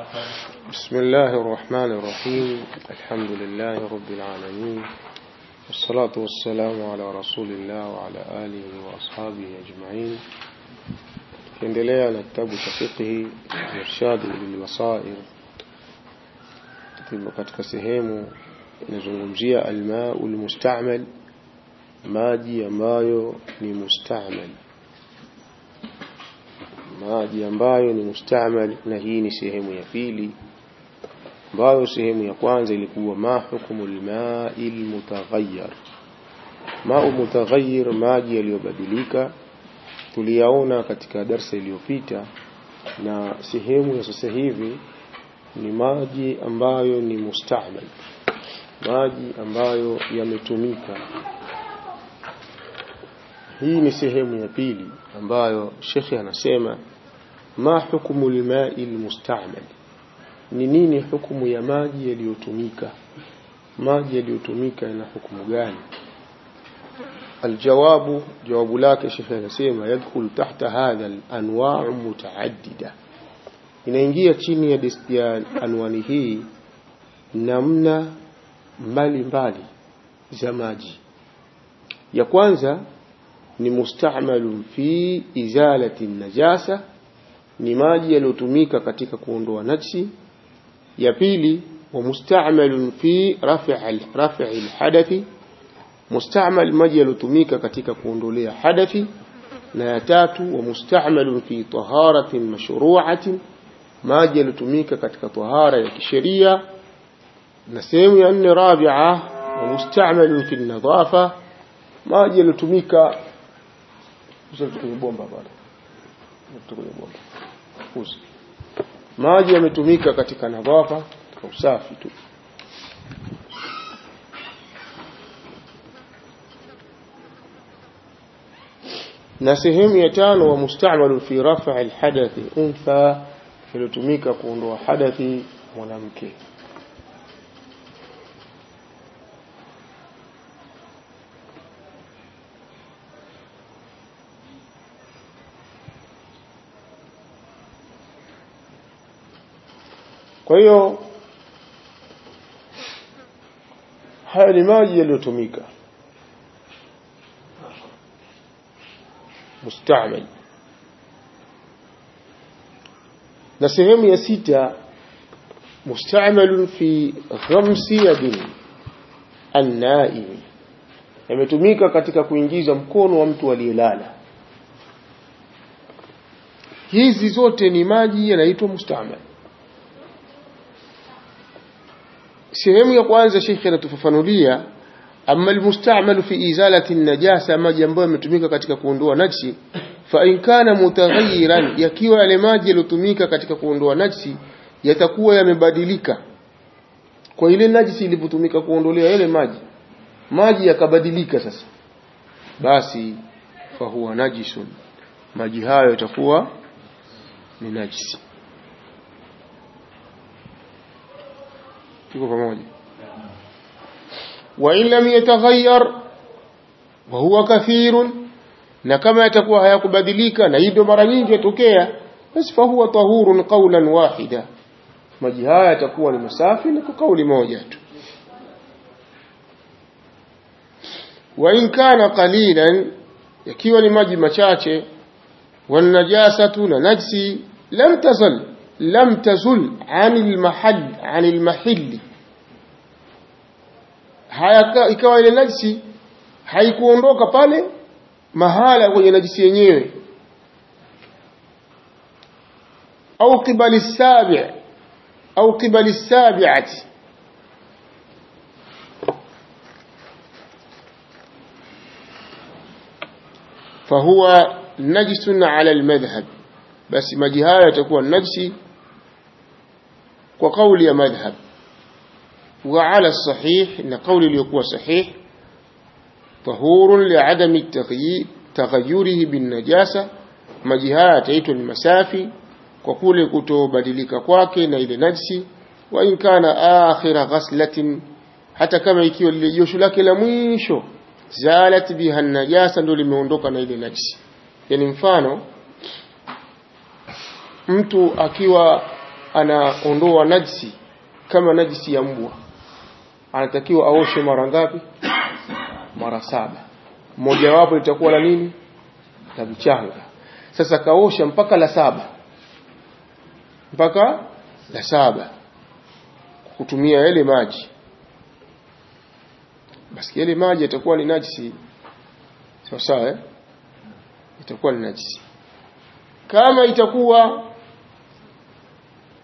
بسم الله الرحمن الرحيم. الحمد لله رب العالمين. والصلاة والسلام على رسول الله وعلى آله وأصحابه أجمعين. كندليا نكتب تفقه يرشاد للمصائر في مكتك سهيم نزلمجي الماء المستعمل مادي مايو لمستعمل maji ambayo ni mustamal na hii ni sehemu ya pili ambayo sehemu ya kwanza ilikuwa ma hukumu lmai almutaghayyir mau mutaghayyir maji yaliyobadilika tuliyaona katika darsa iliyopita na sehemu ya sasa hivi ni maji ambayo ni mustamal maji ambayo yametumika hii ni sehemu ya pili ambayo shekhi anasema ma hukumu lmai lmustamal? Ni nini hukumu ya maji yaliyotumika? Maji yaliyotumika yana hukumu gani? Aljawabu jawabu lake shekhi anasema yadkhul tahta hadha lanwau mutaadida inaingia chini ya, ya anwani hii namna mbalimbali za maji. Ya kwanza ni mustamalun fi izalati najasa ni maji yaliyotumika katika kuondoa najsi ya pili wa mustamalun fi raf'i raf'i alhadathi mustamal maji yaliyotumika katika kuondolea hadathi. Na ya tatu wa mustamalun fi taharatin mashru'atin maji yaliyotumika katika tahara ya kisheria. Na sehemu ya nne rabi'a wa mustamalun fi nadhafa maji yalotumika kwenye bomba pale. Kwenye bomba. Usi maji yametumika katika nadhafa katika usafi tu. Na sehemu ya tano wa mustamalu fi raf'i alhadathi untha ilitumika kuondoa hadathi mwanamke kwa hiyo haya ni maji yaliyotumika. Mustamal na sehemu ya sita mustamalun fi ghamsi yadin annaim yametumika katika kuingiza mkono wa mtu aliyelala. Hizi zote ni maji yanaitwa mustamal sehemu ya kwanza shekhe anatufafanulia amma almusta'mal fi izalati an-najasa maji ambayo yametumika katika kuondoa najsi fa in kana mutaghayyiran yakiwa yale maji yalotumika katika kuondoa najsi yatakuwa yamebadilika. Kwa ile najisi ilipotumika kuondolea yale maji maji yakabadilika sasa. Basi fa huwa najisun. Maji hayo yatakuwa ni najisi tuko pamoja. Wa in lam yataghayyar wa huwa kathirun na kama yatakuwa hayakubadilika na hivyo mara nyingi yatokea basi fa huwa tahurun qawlan wahida. Maji haya yatakuwa ni masafi na kwa kauli moja tu. Wa in kana qalilan yakiwa ni maji machache wan najasatu na najsi lam tasal لم تزل عن المحل عن المحل hayaka ikawa ile najisi haikuondoka pale mahala kwenye najisi yenyewe au qibali sabi' au qibali sabi'ati فهو نجس على المذهب بس مجهاله تكون نجسي kwa kauli ya madhhab wa ala sahih na kauli iliyokuwa sahih tahurun liadami taghayyurihi bin najasa maji haya yataitwa ni masafi kwa kule kutobadilika kwake na ile najsi wa in kana akhira ghaslatin hata kama ikiwa lile josho lake la mwisho zalat biha najasa ndio limeondoka na ile najsi yani mfano mtu akiwa anaondoa najisi kama najisi ya mbwa. Anatakiwa aoshe mara ngapi? Mara saba. Mmojawapo litakuwa la nini? La mchanga. Sasa kaosha mpaka la saba. Mpaka la saba. Kutumia yale maji. Basi yale maji yatakuwa ni najisi. Sawa sawa eh? itakuwa ni najisi. Kama itakuwa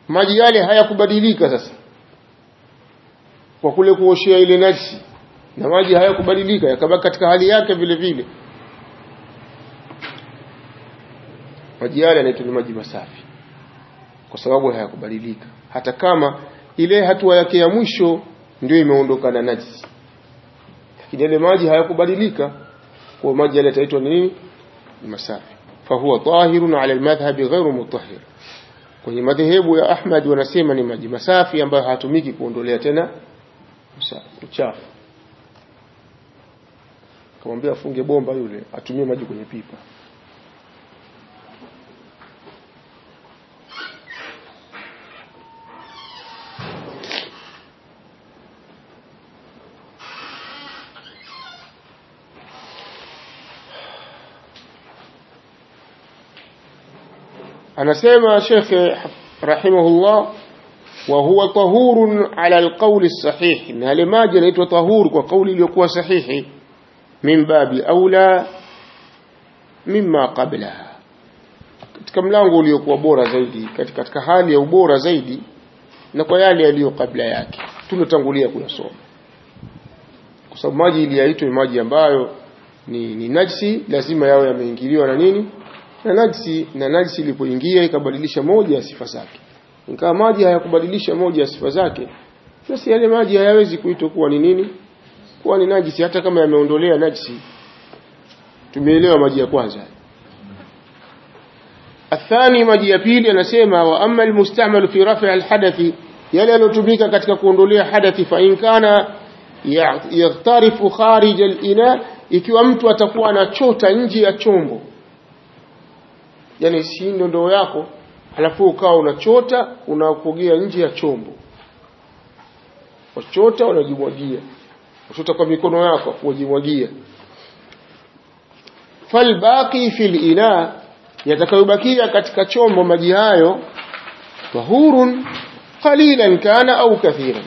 maji yale hayakubadilika sasa. Kwa kule kuoshea ile najisi na maji hayakubadilika yakabaki katika hali yake vile vile. Maji yale yanaitwa maji masafi. Kwa sababu hayakubadilika. Hata kama ile hatua yake ya mwisho ndio imeondoka na najisi lakini yale maji hayakubadilika kwa maji yale yataitwa nini ni masafi. Fahuwa tahirun ala almadhhabi ghairu mutahhir kwenye madhehebu ya Ahmad wanasema ni maji masafi ambayo hayatumiki kuondolea tena uchafu. Kamwambia afunge bomba yule atumie maji kwenye pipa anasema shekhe rahimahullah wa huwa tahurun ala alqawli sahih na yale maji yanaitwa tahur kwa kauli iliyokuwa sahihi. Min babi aula mimma qablaha katika mlango uliokuwa bora zaidi katika, katika hali ya ubora zaidi na kwa yale yaliyo kabla yake. Tumetangulia kuyasoma. Kwa sababu maji ili yaitwe maji ambayo ni, ni najisi lazima yawe yameingiliwa na nini na najisi na najisi ilipoingia ikabadilisha moja ya sifa zake. Ingawa maji hayakubadilisha moja ya sifa zake basi yale maji hayawezi kuitwa kuwa ni nini? Kuwa ni najisi. Hata kama yameondolea najisi tumeelewa maji ya kwanza. Athani maji ya pili anasema wa amma almustamalu fi raf'i alhadathi yale yanotumika katika kuondolea hadathi fa in kana yaghtarifu kharij alina ikiwa mtu atakuwa anachota nje ya chombo yani si ndo ndoo yako halafu ukawa unachota unakogea nje ya chombo. Wachota unajimwagia wachota kwa mikono yako wajimwagia falbaqi fil ina yatakayobakia katika chombo maji hayo tahurun qalilan kana au kathiran.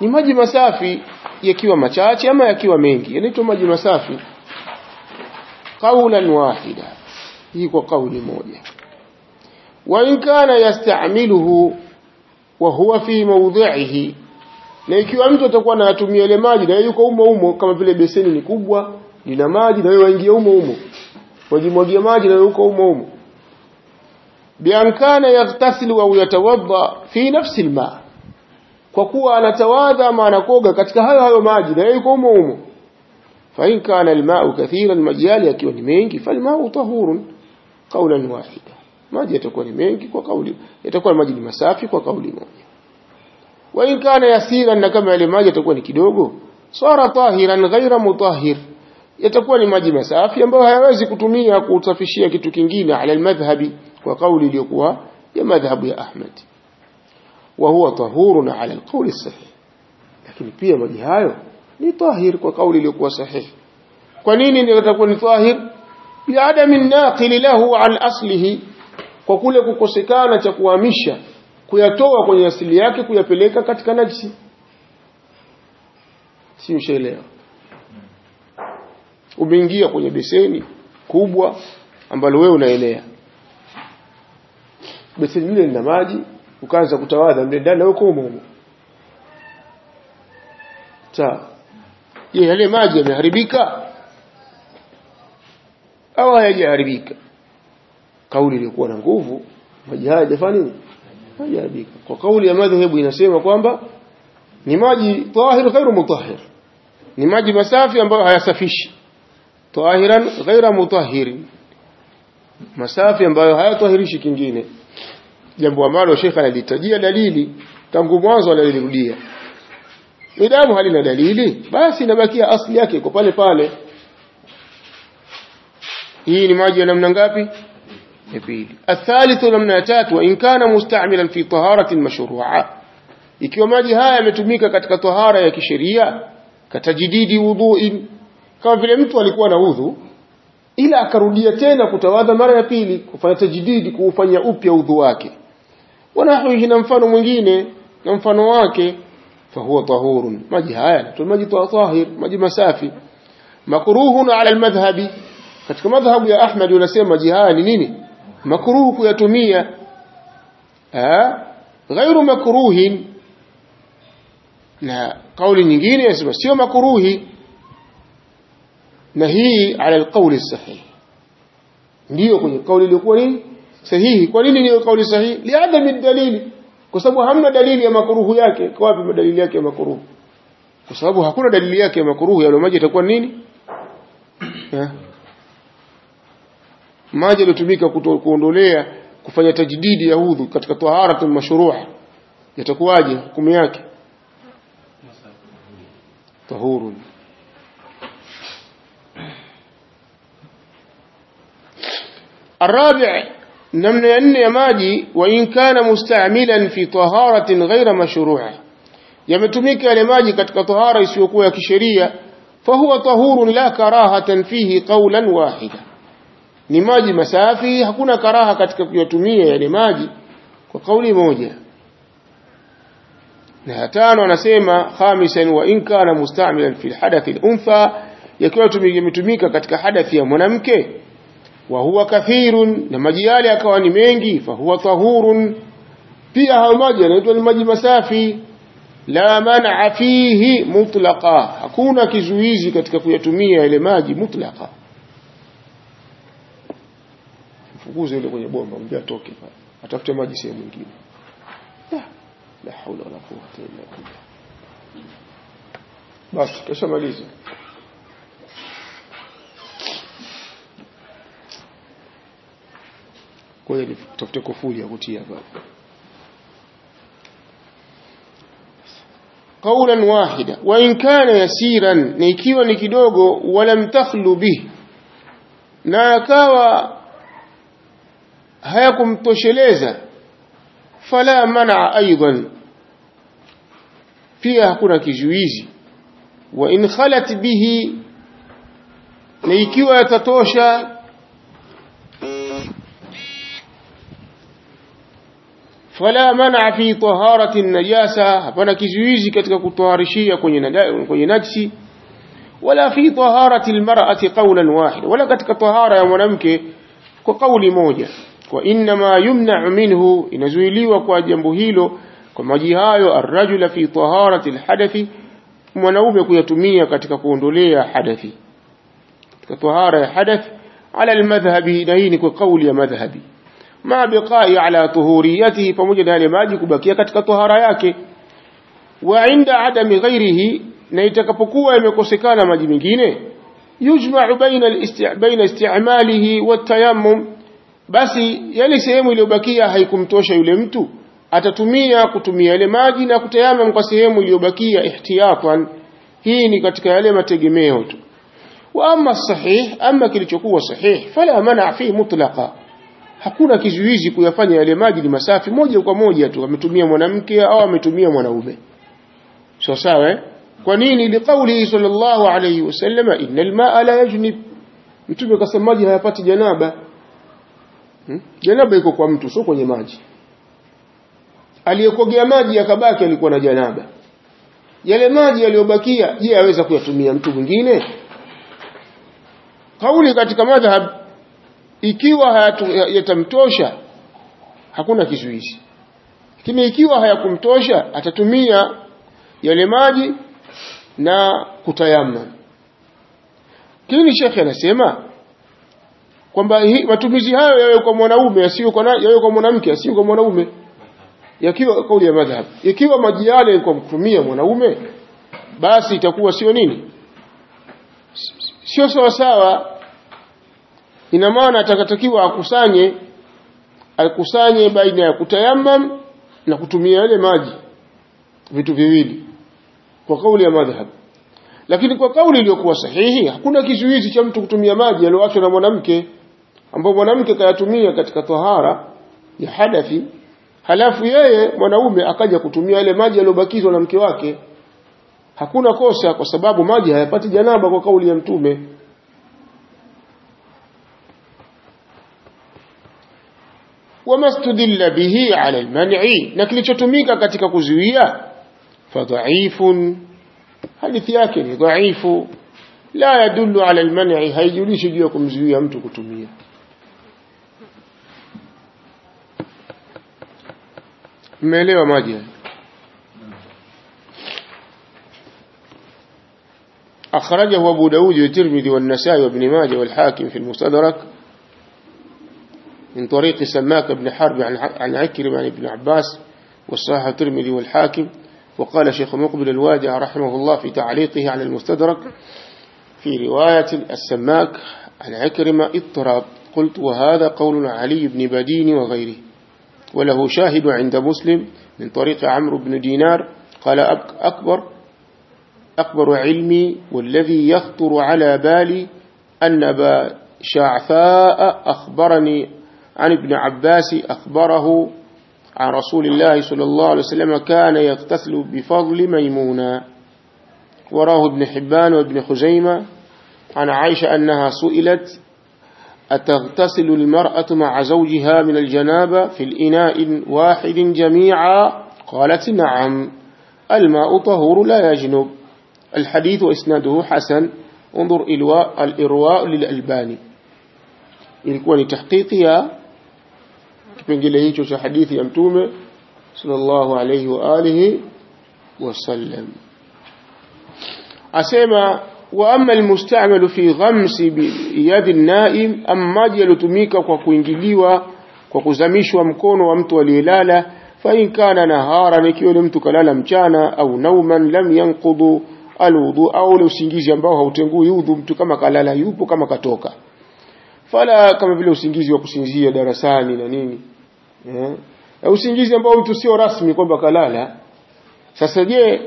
Ni maji masafi yakiwa machache ama yakiwa mengi. Yanaitwa maji masafi. Qawlan wahida hii kwa kauli moja. Wa in kana yastamiluhu wa huwa fi mawdhi'ihi na ikiwa mtu atakuwa anatumia ile maji na yuko umo umo kama vile beseni ni kubwa lina maji na wewe waingia umo umo wajimwagia maji na yuko umo umo. Biankana yaghtasilu au yatawadda fi nafsi alma kwa kuwa anatawadha ama anakoga katika hayo hayo maji na yuko umo umo. Fa in kana alma'u kathiran majali yakiwa ni mengi falma'u tahurun qawlan wahida maji yatakuwa ni mengi kwa kauli yatakuwa maji ni masafi kwa kauli moja. Wa in kana yasiran na kama yale maji yatakuwa ni kidogo sara tahiran ghaira mutahhir. Yatakuwa ni maji masafi ambayo hayawezi kutumia kusafishia kitu kingine ala almadhhabi kwa kauli iliyokuwa ya madhhabu ya Ahmad. Wa huwa tahurun ala alqawl sahih lakini pia maji hayo ni tahir kwa kauli iliyokuwa sahihi kwa nini yatakuwa ni tahir biadami naqili lahu an aslihi kwa kule kukosekana cha kuhamisha kuyatoa kwenye asili yake kuyapeleka katika najisi. Si ushaelewa? Umeingia kwenye beseni kubwa ambalo wewe unaelea. Beseni lile lina maji ukaanza kutawadha mle ndani huko humo sawa. Je yale maji yameharibika au hayajaharibika. Kauli iliyokuwa na nguvu. Maji haya jafani nini? Hayajaribika kwa kauli ya madhehebu inasema kwamba ni maji tahir ghairu mutahhir. Ni maji masafi ambayo hayasafishi. Tahiran ghaira mutahhir masafi ambayo hayatahirishi kingine. Jambo ambalo Sheikh analitajia dalili tangu mwanzo analirudia. Midamu halina dalili basi inabakia asli yake kwa pale pale hii ni maji ya namna ngapi? Ya pili athalithu namna ya tatu wa in kana musta'milan fi taharati mashru'a. Ikiwa maji haya yametumika katika tahara ya kisheria katajididi wudhu'in kama vile mtu alikuwa na udhu ila akarudia tena kutawadha mara ya pili kufanya tajdidi kuufanya upya udhu wake. Wanahwihi na mfano mwingine na mfano wake fahuwa tahurun. Maji haya maji tahir maji masafi. Makruhun ala almadhhabi katika madhhabu ya Ahmad wanasema maji ni nini? Makruhu kuyatumia. Eh ghairu makruhin. Na kauli nyingine yasema sio makruhi. Na hii ala alqauli sahihi ndio kwenye kauli iliyokuwa nini sahihi. Kwa nini ni kauli sahihi? Liadami dalili. Kwa sababu hamna dalili ya makuruhu yake. Kwa wapi dalili yake ya makuruhu kwa sababu hakuna dalili yake ya makuruhu yale maji itakuwa nini? maji yaliyotumika kuondolea kufanya tajdidi ya udhu katika tahara mashruha yatakuwaje hukumu yake tahurun الرابع نمنا أن يماجي وإن كان مستعملا في طهارة غير مشروعة يمتمك لماجي كتك طهارة يسوكوها كشرية فهو طهور لا كراهة فيه قولا واحدا ni maji masafi hakuna karaha katika kuyatumia yale maji kwa kauli moja. Na tano anasema khamisan wa in kana mustamilan fil hadath al untha yakiwa tumetumika katika hadathi ya mwanamke wa huwa kathirun na maji yale akawa ni mengi fa huwa tahurun. Pia hayo maji yanaitwa ni maji masafi. La man'a fihi mutlaqa. Hakuna kizuizi katika kuyatumia yale maji mutlaqa. mfukuze yule kwenye bomba mwambie atoke pale. Atafute maji sehemu nyingine. La haula wala quwwata illa billah. Bas basi tushamaliza ngoja nitafute kufuli ya kutia pale. قولا واحدا وان كان يسيرا yasiran ni ikiwa ni kidogo walam takhlu bih na akawa هيكم تشليزة فلا منع أيضا. فيها كنا كجويزي وإن خلت به نيكيوة تتوشى. فلا منع في طهارة النجاسة. فنا كجويزي كتك كتوارشية كوني نجسي. ولا في طهارة المرأة قولا واحدا. ولا كتك طهارة يا منمك كقول موجة. Kwa inma yumna'u minhu inazuiliwa kwa jambo hilo. Kwa maji hayo arrajula fi taharati alhadathi mwanaume kuyatumia katika kuondolea hadathi. Katika tahara ya hadath ala almadhhabi na hii ni kwa kauli ya madhhabi. Ma biqai ala tuhuriyatihi pamoja na yale maji kubakia katika tahara yake. Wa inda adami ghairihi na itakapokuwa imekosekana maji mengine yujma'u baina isti'malihi istimalihi watayammum basi yale sehemu iliyobakia haikumtosha yule mtu. Atatumia kutumia yale maji na kutayamam kwa sehemu iliyobakia ihtiyatan. Hii ni katika yale mategemeo tu. Wa amma sahih amma kilichokuwa sahih fala mana fi mutlaqa. Hakuna kizuizi kuyafanya yale maji ni masafi moja kwa moja tu. Ametumia mwanamke au ametumia mwanaume. Sio sawa eh? kwa nini? Liqauli sallallahu alayhi wasallam innal ma'a la yajnib. Mtume kasema maji hayapati janaba hmm? janaba iko kwa mtu sio kwenye maji. Aliyekogea maji akabaki alikuwa na janaba. Yale maji yaliyobakia je aweza kuyatumia mtu mwingine? Kauli katika madhhab ikiwa yatamtosha hakuna kizuizi. Lakini ikiwa hayakumtosha atatumia yale maji na kutayamma lakini shekhe anasema kwamba matumizi hayo yawe kwa mwanaume asiyo kwa yawe kwa mwanamke asiyo kwa mwanaume. Yakiwa kauli ya madhhab ikiwa maji yale kwa kutumia mwanaume basi itakuwa sio nini? Sio sawa sawa. Ina maana atakatakiwa akusanye akusanye baina ya kutayamam na kutumia yale maji vitu viwili kwa kauli ya madhhab. Lakini kwa kauli iliyokuwa sahihi hakuna kizuizi cha mtu kutumia maji aliyoachwa na mwanamke ambayo mwanamke kayatumia katika tohara ya hadathi halafu yeye mwanaume akaja kutumia yale maji aliyobakizwa na mke wake. Hakuna kosa kwa sababu maji hayapati janaba kwa kauli ya mtume. Wamastudilla bihi ala alman'i na kilichotumika katika kuzuia fadhaifun hadithi yake ni dhaifu. La yadullu ala alman'i haijulishi juu ya kumzuia mtu kutumia mmeelewa maji أخرجه أبو داود والترمذي والنسائي وابن ماجه والحاكم في المستدرك من طريق سماك بن حرب عن عكرمة عن ابن عباس والصحيح الترمذي والحاكم وقال شيخ مقبل الوادع رحمه الله في تعليقه على المستدرك في رواية السماك عن عكرمة اضطراب. قلت وهذا قول علي بن بدين وغيره وله شاهد عند مسلم من طريق عمرو بن دينار قال أكبر أكبر علمي والذي يخطر على بالي أن أبا شعثاء أخبرني عن ابن عباس أخبره عن رسول الله صلى الله عليه وسلم كان يغتسل بفضل ميمونة. وراه ابن حبان وابن خزيمة عن عائشة أنها سئلت أتغتسل المرأة مع زوجها من الجنابة في الإناء واحد جميعا؟ قالت نعم الماء طهور لا يجنب. الحديث وإسناده حسن. انظر الإرواء للألباني. ilikuwa ni tahqiqi ya kipengele hicho cha hadithi ya mtume sallallahu alayhi wa alihi wasallam wa المستعمل في غمس يد النائم maji yalotumika kwa kuingiliwa kwa kuzamishwa mkono wa mtu aliyelala fa in kana nahara ikiwa ni mtu kalala mchana au nauman lam yanqudu alwudu au usingizi ambao hautengui udhu mtu kama kalala yupo kama katoka fala kama vile usingizi wa kusinzia darasani na nini eh usingizi ambao mtu sio rasmi kwamba kalala sasa je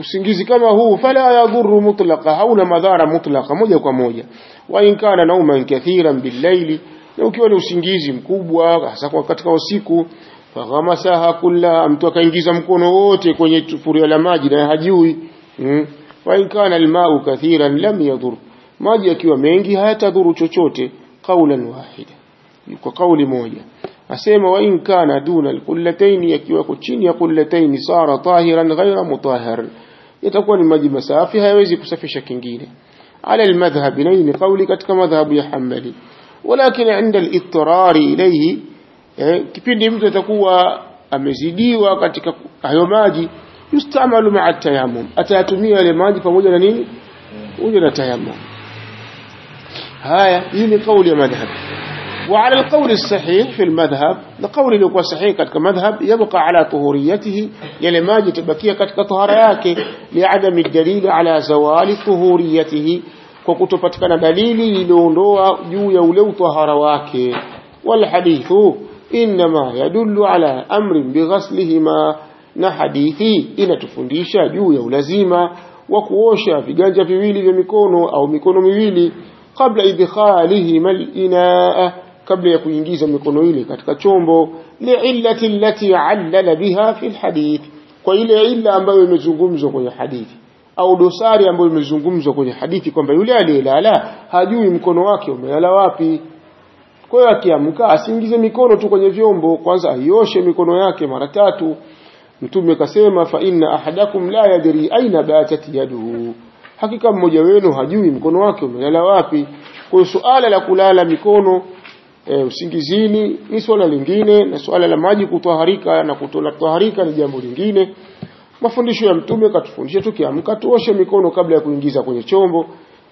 usingizi kama huu fala yadhuru mutlaqa hauna madhara mutlaqa moja kwa moja. Wa in kana nauman kathiran billaili na ukiwa ni usingizi mkubwa hasa kwa katika usiku faghamasaha kullaha mtu akaingiza mkono wote kwenye sufuria la maji na hajui mm. wa in kana almau kathiran lam yadhur maji yakiwa mengi hayatadhuru chochote qaulan wahida. Kwa kauli moja. Asema wa in kana duna alqullatayn yakiwa chini ya qullatayn sara tahiran ghayra mutahhar yatakuwa ni maji masafi hayawezi kusafisha kingine. Ala almadhhab na ni kauli katika madhhabu ya Hanbali. Walakin inda al-ittirari ilayhi eh, kipindi mtu atakuwa amezidiwa katika hayo maji yustamalu ma'a tayammum. Atayatumia yale maji pamoja na nini? Uje na tayamum haya hii ni kauli ya madhhabi وعلى القول الصحيح في المذهب القول اللي هو صحيح كتك مذهب يبقى على طهوريته يعني ما جتبكيه كتك طهرياك لعدم الدليل على زوال طهوريته. وكتبت وكتبتكنا دليلي لنوع يويا ولو طهرواك. والحديث إنما يدل على أمر بغسلهما. نحديثي إن تفنديشا يويا ولزيما وكوشا في جنجة في ويلي في ميكونو أو مكونه ميويلي قبل إدخالهما الإناء. Kabla ya kuingiza mikono ile katika chombo li'illati allati 'allala biha fi al-hadith kwa ile illa ambayo imezungumzwa kwenye hadithi au dosari ambayo imezungumzwa kwenye hadithi kwamba yule aliyelala hajui mkono wake umelala wapi. Kwa hiyo akiamka asiingize mikono tu kwenye vyombo kwanza aioshe mikono yake mara tatu. Mtume kasema fa inna ahadakum la yadri aina batat yaduhu hakika mmoja wenu hajui mkono wake umelala wapi. Kwa suala la kulala mikono e, usingizini ni swala lingine na swala la maji kutwaharika na kutola twaharika ni jambo lingine. Mafundisho ya mtume katufundisha tukiamka tuoshe mikono kabla ya kuingiza kwenye chombo.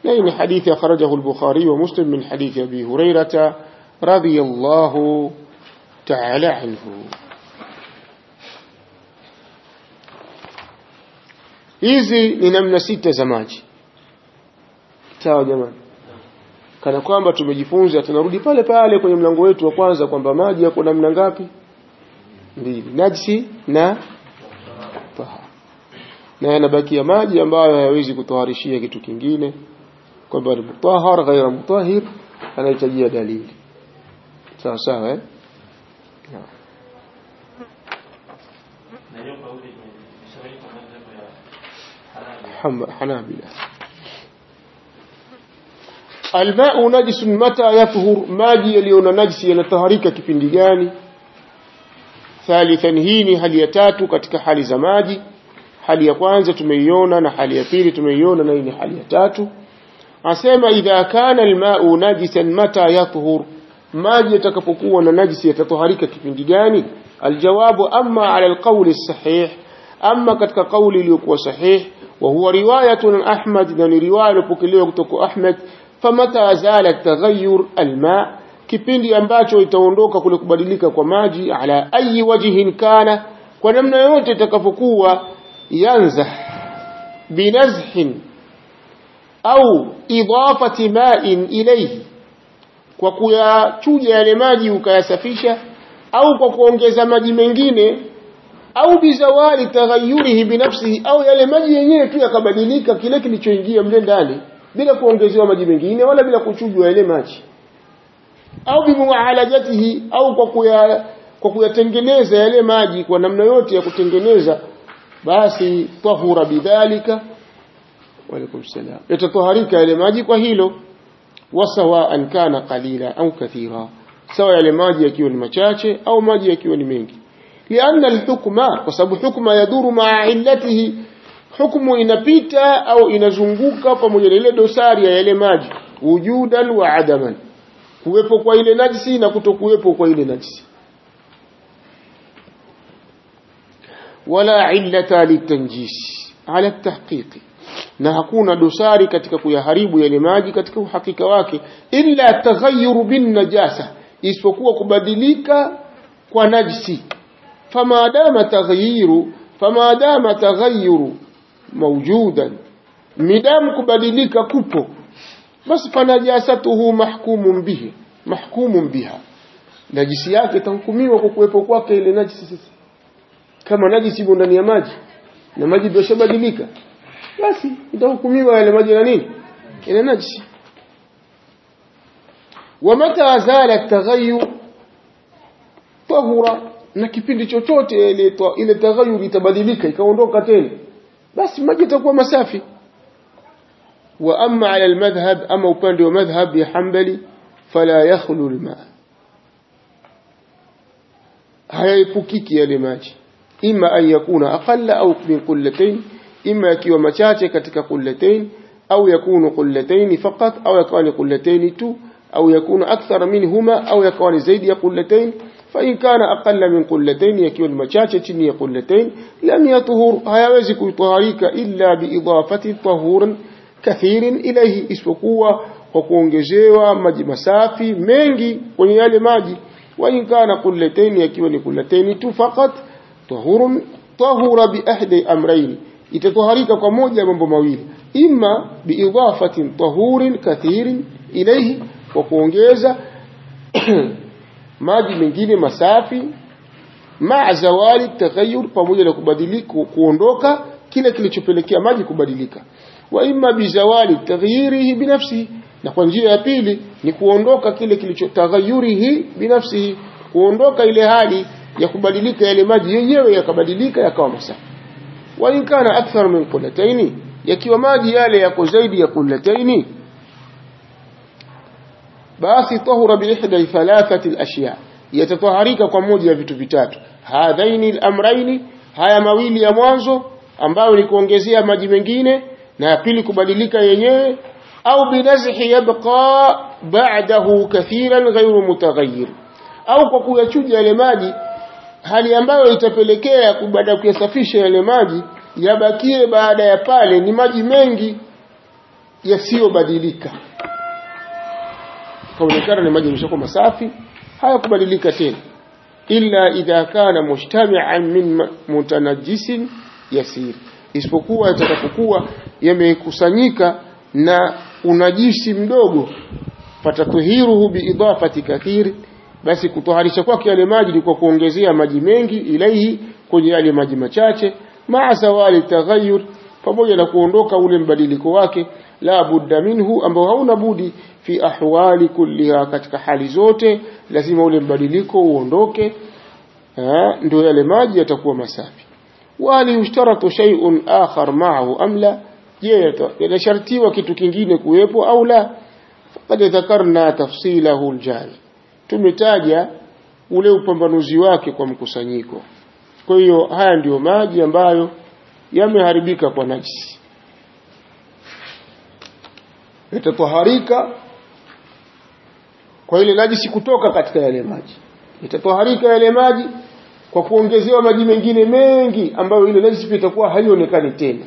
Na hii ni hadithi akhrajahu al-Bukhari wa Muslim min hadithi Abi Hurairah radiyallahu ta'ala anhu. Hizi ni namna sita za maji. Sawa jamani kana kwamba tumejifunza tunarudi pale pale kwenye mlango wetu wa kwanza kwamba maji yako namna ngapi? Mbili. Najisi na tahara na yanabakia maji ambayo hayawezi kutoharishia kitu kingine. Kwamba ni mutahhar ghaira mutahhir anahitajia dalili. Sawa sawa eh? Naam. na hiyo kauli imeshawahi kwa madhehebu ya halali Hamba- Hanabila almau najisun mata yathhur maji yaliyo na najisi yanataharika kipindi gani? Thalithan hii ni hali ya tatu katika hali za maji. Hali ya kwanza tumeiona na hali ya pili tumeiona na hii ni hali ya tatu. Asema idha kana almau najisan mata yathhur maji yatakapokuwa na najisi yatatoharika kipindi gani? Aljawabu amma ala alqawli sahih amma katika kauli iliyokuwa sahih wa huwa riwayatun ahmad na ni riwaya iliyopokelewa kutoka ahmad famata zala taghayyur alma kipindi ambacho itaondoka kule kubadilika kwa maji ala ayi wajihin kana kwa namna yote itakapokuwa yanza binazhin au idafati ma'in ilayhi kwa kuyachuja yale maji ukayasafisha au kwa kuongeza maji mengine au bizawali taghayyurihi binafsihi au yale maji yenyewe tu yakabadilika kile kilichoingia mle ndani bila kuongezewa maji mengine wala bila kuchujwa yale maji. Au bimualajatihi au kwa kuya kwa kuyatengeneza yale maji kwa namna yote ya kutengeneza basi tahura bidhalika. Waalaikum salam. Yatatoharika yale maji kwa hilo. Wasawaan kana qalila au kathira. Sawa yale maji yakiwa ni machache au maji yakiwa ni mengi. Lianna alhukma kwa sababu hukma yaduru maa illatihi hukmu inapita au inazunguka pamoja na ile dosari ya yale maji. Wujudan wa adaman. Kuwepo kwa ile najisi na kutokuwepo kwa ile najisi. Wala illata litanjis. Ala tahqiqi. Na hakuna dosari katika kuyaharibu yale maji katika uhakika wake illa taghayyuru bin najasa. Isipokuwa kubadilika kwa najisi. Fama dama taghyiru taghayyuru mawjudan midam kubadilika kupo basi fanajasatuhu mahkumun bihi mahkumun biha najisi yake itahukumiwa kwa kuwepo kwake ile najisi sasa kama najisi ipo ndani ya maji na maji ndio shabadilika basi itahukumiwa yale maji na nini ile najisi ومتى زال التغير طهر na kipindi chochote ile ile taghayyur itabadilika ikaondoka tena بس ما جيتكوا مسافي. وأما على المذهب أما وباندي ومذهب يحنبلي فلا يخلو الماء. هيا يفكيك يا لماج إما أن يكون أقل أو من قلتين إما كي ومشاتي كتك قلتين أو يكون قلتين فقط أو يكون قلتين تو أو يكون أكثر منهما أو يكون زيد قلتين. فإن كان أقل من قلتين يكون مشاشة قلتين لم يطهر. هيوزك يطهريك إلا بإضافة طهور كثير إليه. اسفقوة وكونجزيوة مجي مسافي مينجي ونيال ماجي. وإن كان قلتين يكون قلتين فقط طهور طهر بأحد أمرين. يتطهريك كمود moja mambo إما بإضافة طهور كثير إليه ilayhi maji mengine masafi maa zawali taghayyur pamoja na kubadilika kuondoka kile kilichopelekea maji kubadilika. Wa imma bizawali taghyirihi binafsihi na kwa njia ya pili ni kuondoka kile kilichotaghayyurihi binafsihi kuondoka ile hali ya kubadilika yale maji yenyewe yakabadilika yakawa masafi. Wa in kana akthar min qullataini yakiwa maji yale yako zaidi ya qullataini basi tahura biihda thalathati alashya. Yatataharika kwa moja ya vitu vitatu. Hadhaini alamraini haya mawili ya mwanzo ambayo ni kuongezea maji mengine na pili kubadilika yenyewe. Au binazhi yabqa ba'dahu kathiran ghayru mutaghayyir. Au kwa kuyachuja yale maji hali ambayo itapelekea baada ya kuyasafisha yale maji yabakie baada ya pale ni maji mengi yasiyobadilika kaonekana ni maji yameshakuwa masafi hayakubadilika tena. Illa idha kana mujtami'an min mutanajjisin yasir. Isipokuwa yatakapokuwa yamekusanyika na unajisi mdogo fatatuhiruhu biidafati kathiri basi kutoharisha kwake yale maji ni kwa kuongezea maji mengi ilaihi kwenye yale maji machache maa sawali taghayyur pamoja na kuondoka ule mbadiliko wake la budda minhu ambao hauna budi fi ahwali kulliha katika hali zote lazima ule mbadiliko uondoke eh, ndio yale maji yatakuwa masafi. Wali yushtaratu shay'un akhar ma'ahu am la? Je yanashartiwa kitu kingine kuwepo au la? Faqad dhakarna tafsilahu aljali tumetaja ule upambanuzi wake kwa mkusanyiko. Kwa hiyo haya ndiyo maji ambayo yameharibika kwa najisi yatatoharika kwa ile najisi kutoka katika yale maji. Itatoharika yale maji kwa kuongezewa maji mengine mengi ambayo ile najisi itakuwa haionekani tena.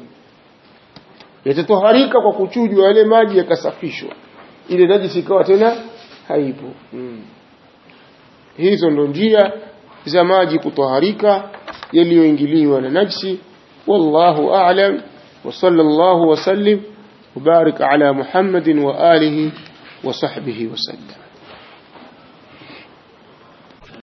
Yatatoharika kwa kuchujwa yale maji yakasafishwa ile najisi ikawa tena haipo. Hmm. hizo ndo njia za maji kutoharika yaliyoingiliwa na najisi wallahu a'lam. Wa sallallahu wa sallim وبارك على محمد وآله وصحبه وسلم.